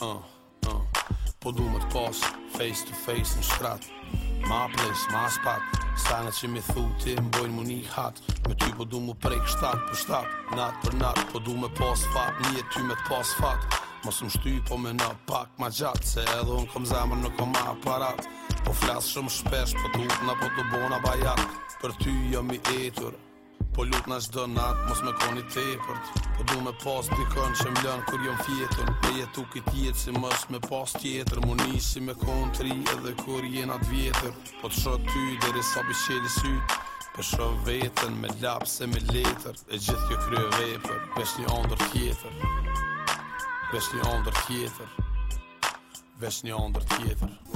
Ah, ah. Po face to face në shkrat Ma ples, ma spat Stana që mi thu ti mbojnë mu një hat Me ty po du mu prej kështat për shtat Nat për nat po du me pas fat Nije ty me t'pas fat Mos më shty po me në pak ma gjat Se edhe unë kom zemër në kom aparat Po flasë shumë shpesh, po të utna, po të bona bajak Për ty jam i etur, po lutna në shdo natë Mos me koni tepërt, po du me pas të që më lënë Kur jam fjetën, e jetu këtë jetë si mës me pas tjetër Mu nisi me konë tri edhe kur jenat vjetër Po të shëtë ty dheri sa bishjeli Po Pesho vetën me lapse me letër E gjithë kjo kryo vepër Vesh një ondër tjetër Vesh një ondër tjetër Vesh një ondër tjetër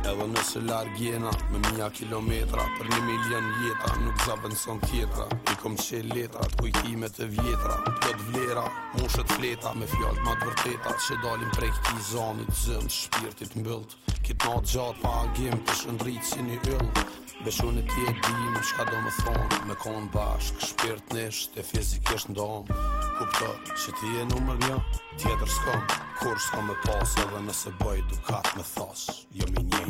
Edhe nëse largë jena Me mija kilometra Për një milion jeta Nuk zabën son tjetra I kom qe letra Të kujtime të vjetra Do vlera Mushët fleta Me fjallët ma të vërteta Që dalim prej këti zanit Zënd shpirtit mbëllt Kit ma të gjatë pa agim Të shëndrit si një yll Beshune ti e dim Shka do më thonë Me konë bashk Shpirt nesh Të fizikisht ndon Kupto Që ti e numër një Tjetër s'kom Kur s'kom me pas Edhe nëse bëj dukat me thos Jo mi një